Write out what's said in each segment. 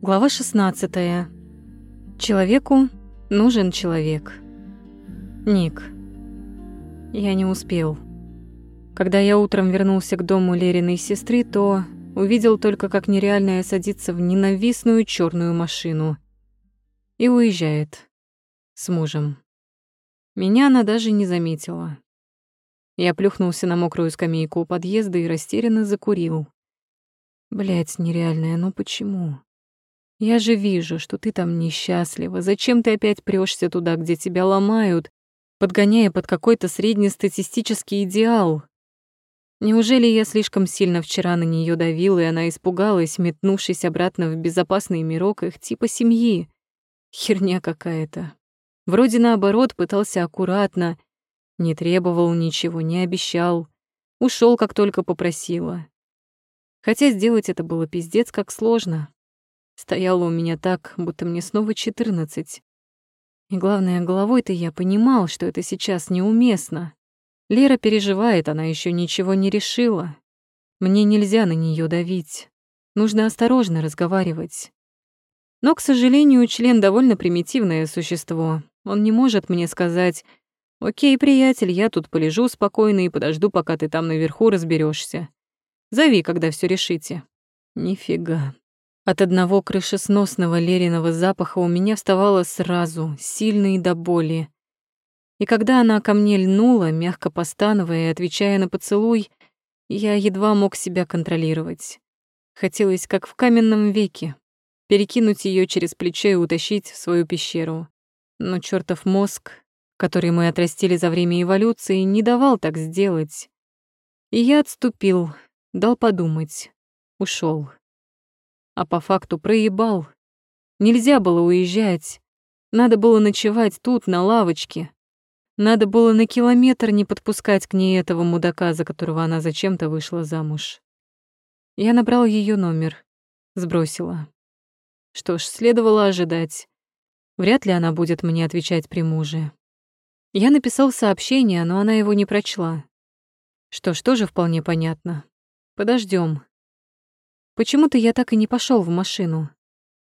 Глава 16. Человеку нужен человек. Ник. Я не успел. Когда я утром вернулся к дому Лериной сестры, то увидел только, как нереальная садится в ненавистную черную машину и уезжает с мужем. Меня она даже не заметила. Я плюхнулся на мокрую скамейку у подъезда и растерянно закурил. Блять, нереальная, ну почему? Я же вижу, что ты там несчастлива. Зачем ты опять прёшься туда, где тебя ломают, подгоняя под какой-то среднестатистический идеал? Неужели я слишком сильно вчера на неё давил, и она испугалась, метнувшись обратно в безопасный мирок их типа семьи? Херня какая-то. Вроде наоборот пытался аккуратно, не требовал ничего, не обещал. ушел, как только попросила. Хотя сделать это было пиздец как сложно. Стояла у меня так, будто мне снова четырнадцать. И главное, головой-то я понимал, что это сейчас неуместно. Лера переживает, она еще ничего не решила. Мне нельзя на нее давить. Нужно осторожно разговаривать. Но, к сожалению, член довольно примитивное существо. Он не может мне сказать «Окей, приятель, я тут полежу спокойно и подожду, пока ты там наверху разберешься. Зови, когда все решите». Нифига. От одного крышесносного Лериного запаха у меня вставало сразу, сильно и до боли. И когда она ко мне льнула, мягко постановая и отвечая на поцелуй, я едва мог себя контролировать. Хотелось, как в каменном веке, перекинуть ее через плечо и утащить в свою пещеру. Но чертов мозг, который мы отрастили за время эволюции, не давал так сделать. И я отступил, дал подумать, ушел а по факту проебал. Нельзя было уезжать. Надо было ночевать тут, на лавочке. Надо было на километр не подпускать к ней этого мудака, за которого она зачем-то вышла замуж. Я набрал ее номер, сбросила. Что ж, следовало ожидать. Вряд ли она будет мне отвечать при муже. Я написал сообщение, но она его не прочла. Что ж, тоже вполне понятно. Подождем. Почему-то я так и не пошел в машину.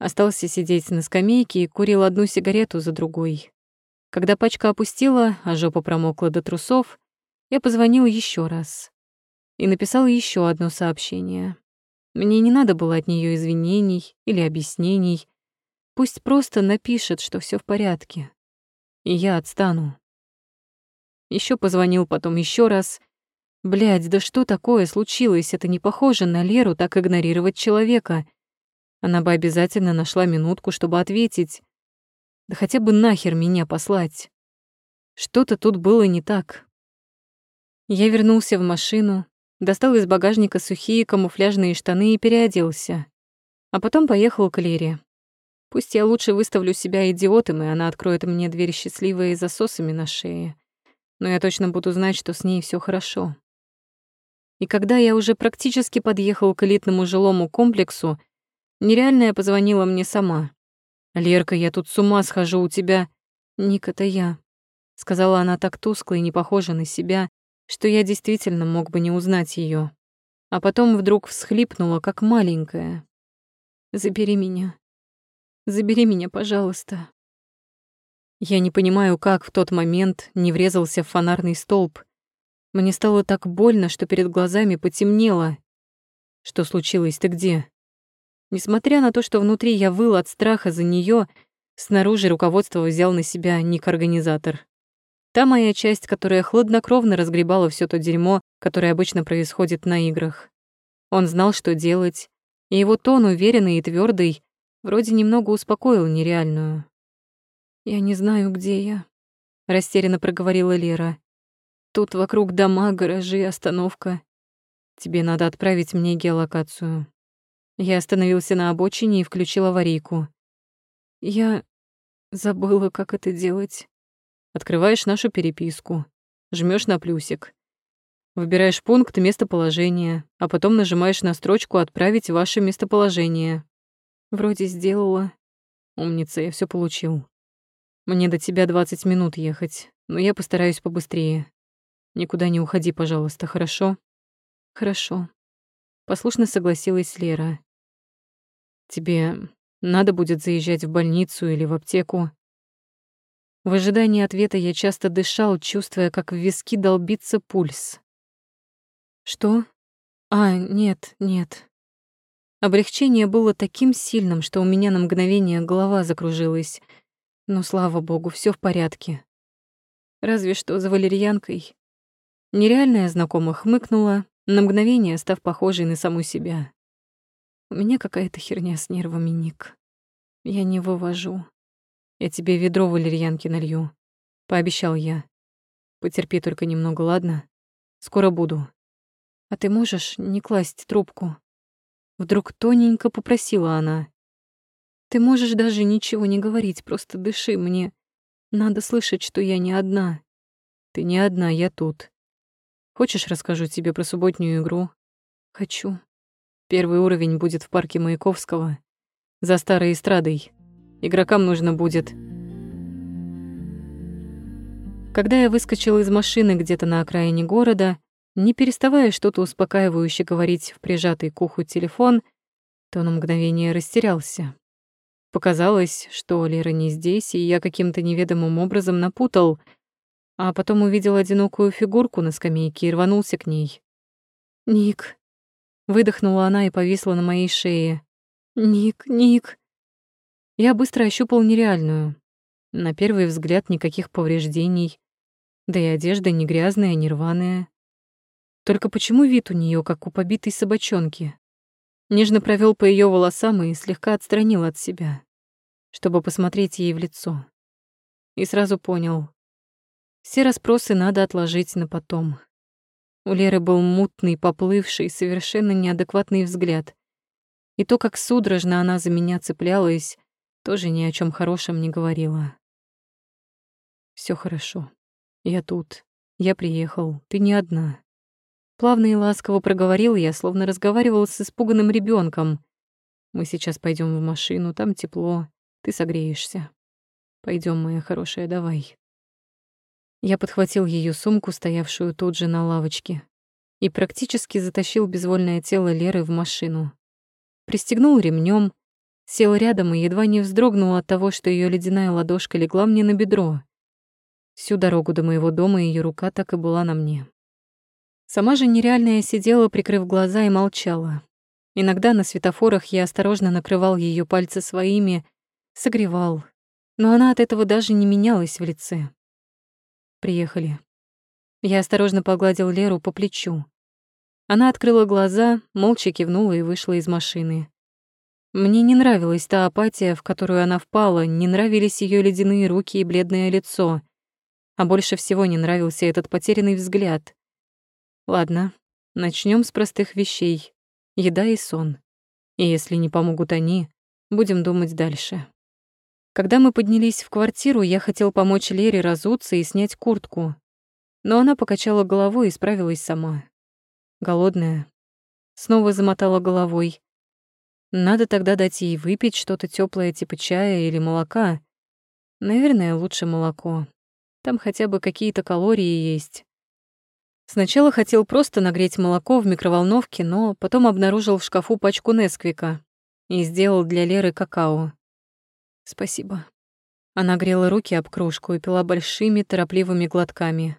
Остался сидеть на скамейке и курил одну сигарету за другой. Когда пачка опустила, а жопа промокла до трусов, я позвонил еще раз и написал еще одно сообщение. Мне не надо было от нее извинений или объяснений. Пусть просто напишет, что все в порядке. И я отстану. Еще позвонил потом еще раз Блядь, да что такое случилось? Это не похоже на Леру так игнорировать человека. Она бы обязательно нашла минутку, чтобы ответить. Да хотя бы нахер меня послать. Что-то тут было не так. Я вернулся в машину, достал из багажника сухие камуфляжные штаны и переоделся. А потом поехал к Лере. Пусть я лучше выставлю себя идиотом, и она откроет мне дверь счастливой засосами на шее. Но я точно буду знать, что с ней все хорошо. И когда я уже практически подъехал к элитному жилому комплексу, нереальная позвонила мне сама. «Лерка, я тут с ума схожу у тебя». «Ник, это я», — сказала она так тускло и не похожа на себя, что я действительно мог бы не узнать ее. А потом вдруг всхлипнула, как маленькая. «Забери меня. Забери меня, пожалуйста». Я не понимаю, как в тот момент не врезался в фонарный столб, мне стало так больно, что перед глазами потемнело. Что случилось? Ты где? Несмотря на то, что внутри я выл от страха за нее, снаружи руководство взял на себя Ник-организатор. Та моя часть, которая хладнокровно разгребала все то дерьмо, которое обычно происходит на играх. Он знал, что делать, и его тон, уверенный и твердый, вроде немного успокоил нереальную. «Я не знаю, где я», — растерянно проговорила Лера. Тут вокруг дома, гаражи, остановка. Тебе надо отправить мне геолокацию. Я остановился на обочине и включил аварийку. Я забыла, как это делать. Открываешь нашу переписку, жмешь на плюсик. Выбираешь пункт местоположения, а потом нажимаешь на строчку «Отправить ваше местоположение». Вроде сделала. Умница, я все получил. Мне до тебя 20 минут ехать, но я постараюсь побыстрее. Никуда не уходи, пожалуйста, хорошо? Хорошо. Послушно согласилась Лера. Тебе Надо будет заезжать в больницу или в аптеку. В ожидании ответа я часто дышал, чувствуя, как в виски долбится пульс. Что? А, нет, нет. Облегчение было таким сильным, что у меня на мгновение голова закружилась. Но, слава богу, все в порядке. Разве что за валерьянкой. Нереальная знакомая хмыкнула, на мгновение став похожей на саму себя. У меня какая-то херня с нервами, Ник. Я не вывожу. Я тебе ведро валерьянки налью, пообещал я. Потерпи только немного, ладно? Скоро буду. А ты можешь не класть трубку? Вдруг тоненько попросила она. Ты можешь даже ничего не говорить, просто дыши мне. Надо слышать, что я не одна. Ты не одна, я тут. Хочешь, расскажу тебе про субботнюю игру? Хочу. Первый уровень будет в парке Маяковского, за старой эстрадой. Игрокам нужно будет... Когда я выскочил из машины где-то на окраине города, не переставая что-то успокаивающе говорить в прижатый к уху телефон, то на мгновение растерялся. Показалось, что Лера не здесь, и я каким-то неведомым образом напутал, а потом увидел одинокую фигурку на скамейке и рванулся к ней. «Ник», — выдохнула она и повисла на моей шее. «Ник, Ник». Я быстро ощупал нереальную. На первый взгляд никаких повреждений. Да и одежда не грязная, не рваная. Только почему вид у нее как у побитой собачонки? Нежно провел по ее волосам и слегка отстранил от себя, чтобы посмотреть ей в лицо. И сразу понял. Все расспросы надо отложить на потом. У Леры был мутный, поплывший, совершенно неадекватный взгляд. И то, как судорожно она за меня цеплялась, тоже ни о чем хорошем не говорила. Все хорошо. Я тут. Я приехал. Ты не одна. Плавно и ласково проговорил я, словно разговаривал с испуганным ребенком. Мы сейчас пойдем в машину, там тепло, ты согреешься. Пойдем, моя хорошая, давай. Я подхватил ее сумку, стоявшую тут же на лавочке, и практически затащил безвольное тело Леры в машину. Пристегнул ремнем, Сел рядом и едва не вздрогнул от того, что ее ледяная ладошка легла мне на бедро. Всю дорогу до моего дома ее рука так и была на мне. Сама же нереальная сидела, прикрыв глаза, и молчала. Иногда на светофорах я осторожно накрывал ее пальцы своими, согревал, но она от этого даже не менялась в лице. Приехали. Я осторожно погладил Леру по плечу. Она открыла глаза, молча кивнула и вышла из машины. Мне не нравилась та апатия, в которую она впала, не нравились ее ледяные руки и бледное лицо. А больше всего не нравился этот потерянный взгляд. Ладно, начнем с простых вещей. Еда и сон. И если не помогут они, будем думать дальше. Когда мы поднялись в квартиру, я хотел помочь Лере разуться и снять куртку. Но она покачала головой и справилась сама. Голодная. Снова замотала головой. Надо тогда дать ей выпить что-то теплое типа чая или молока. Наверное, лучше молоко. Там хотя бы какие-то калории есть. Сначала хотел просто нагреть молоко в микроволновке, но потом обнаружил в шкафу пачку Несквика и сделал для Леры какао. Спасибо. Она грела руки об кружку и пила большими, торопливыми глотками.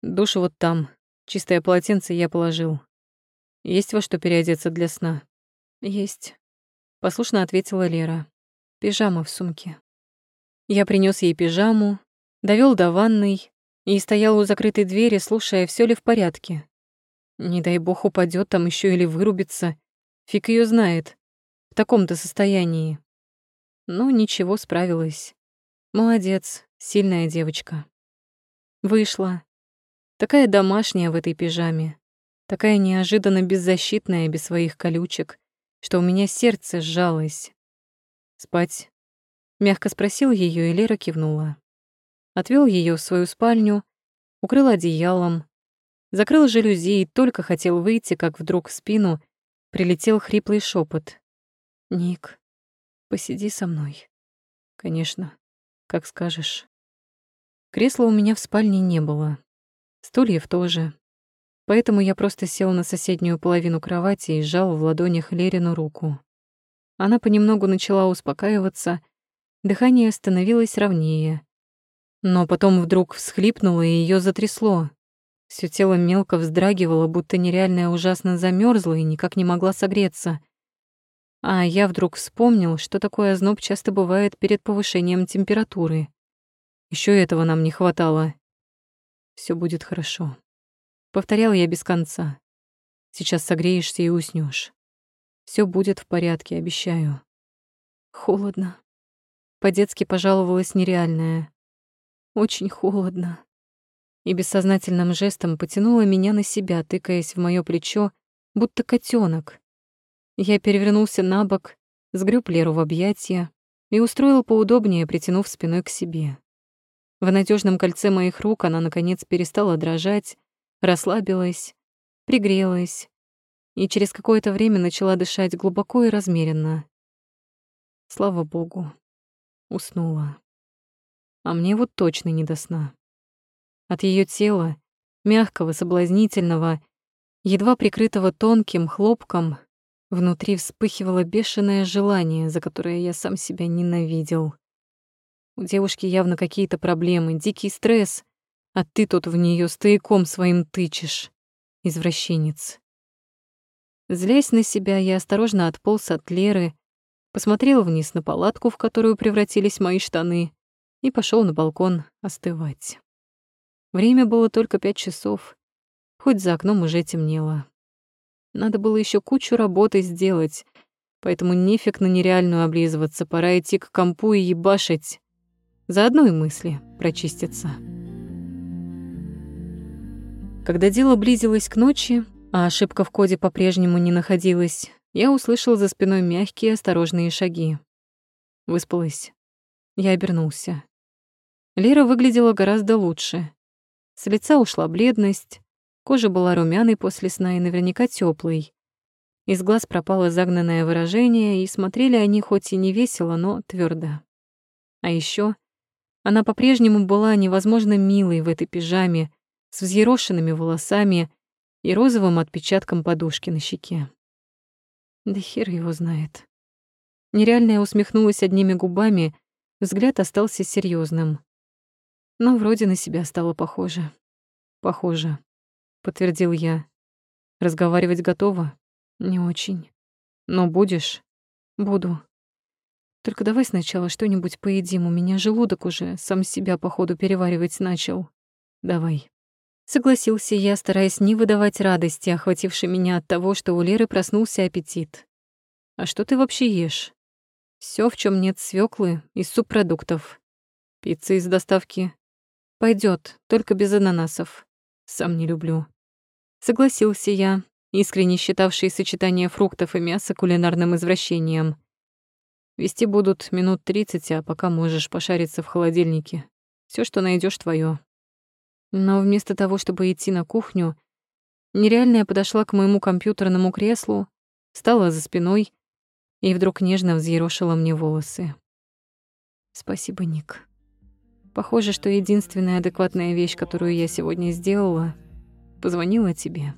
Душ вот там. Чистое полотенце я положил. Есть во что переодеться для сна. «Есть», — послушно ответила Лера. «Пижама в сумке». Я принес ей пижаму, довел до ванной и стоял у закрытой двери, слушая, все ли в порядке. Не дай бог упадет там еще или вырубится. Фиг ее знает. В таком-то состоянии. Но ничего, справилась. Молодец, сильная девочка. Вышла. Такая домашняя в этой пижаме. Такая неожиданно беззащитная, без своих колючек что у меня сердце сжалось. «Спать?» — мягко спросил ее, и Лера кивнула. Отвел ее в свою спальню, укрыл одеялом, закрыл жалюзи и только хотел выйти, как вдруг в спину прилетел хриплый шепот. «Ник, посиди со мной». «Конечно, как скажешь». Кресла у меня в спальне не было. Стульев тоже. Поэтому я просто сел на соседнюю половину кровати и сжал в ладонях Лерину руку. Она понемногу начала успокаиваться, дыхание становилось ровнее. Но потом вдруг всхлипнула, и ее затрясло. Всё тело мелко вздрагивало, будто нереальная ужасно замерзла и никак не могла согреться. А я вдруг вспомнил, что такое озноб часто бывает перед повышением температуры. Еще этого нам не хватало. Все будет хорошо. Повторял я без конца. Сейчас согреешься и уснешь. Все будет в порядке, обещаю. Холодно. По-детски пожаловалась нереальная. Очень холодно. И бессознательным жестом потянула меня на себя, тыкаясь в моё плечо, будто котенок. Я перевернулся на бок, сгреб Леру в объятия и устроил поудобнее, притянув спиной к себе. В надежном кольце моих рук она, наконец, перестала дрожать, расслабилась, пригрелась и через какое-то время начала дышать глубоко и размеренно. Слава богу, уснула. А мне вот точно не до сна. От ее тела, мягкого, соблазнительного, едва прикрытого тонким хлопком, Внутри вспыхивало бешеное желание, за которое я сам себя ненавидел. У девушки явно какие-то проблемы, дикий стресс, а ты тут в нее стояком своим тычешь. Извращенец. Злясь на себя, я осторожно отполз от Леры, посмотрел вниз на палатку, в которую превратились мои штаны, и пошел на балкон остывать. Время было только пять часов, хоть за окном уже темнело. Надо было еще кучу работы сделать, поэтому нефиг на нереальную облизываться, пора идти к компу и ебашить. Заодно и мысли прочистятся. Когда дело близилось к ночи, а ошибка в коде по-прежнему не находилась, я услышал за спиной мягкие осторожные шаги. Выспалась. Я обернулся. Лера выглядела гораздо лучше. С лица ушла бледность, Кожа была румяной после сна и наверняка теплой. Из глаз пропало загнанное выражение, и смотрели они хоть и не весело, но твердо. А еще она по-прежнему была невозможно милой в этой пижаме, с взъерошенными волосами и розовым отпечатком подушки на щеке. Да хер его знает. Нереальная усмехнулась одними губами, взгляд остался серьезным. Но вроде на себя стало похоже. Похоже подтвердил я. Разговаривать готова? Не очень. Но будешь? Буду. Только давай сначала что-нибудь поедим, у меня желудок уже сам себя походу переваривать начал. Давай. Согласился я, стараясь не выдавать радости, охватившей меня от того, что у Леры проснулся аппетит. А что ты вообще ешь? Все, в чем нет свеклы, из субпродуктов. Пицца из доставки. Пойдет, только без ананасов. Сам не люблю. Согласился я, искренне считавший сочетание фруктов и мяса кулинарным извращением. Вести будут минут тридцать, а пока можешь пошариться в холодильнике. Все, что найдешь, твое. Но вместо того, чтобы идти на кухню, нереальная подошла к моему компьютерному креслу, стала за спиной и вдруг нежно взъерошила мне волосы. Спасибо, Ник. Похоже, что единственная адекватная вещь, которую я сегодня сделала — позвонила тебе.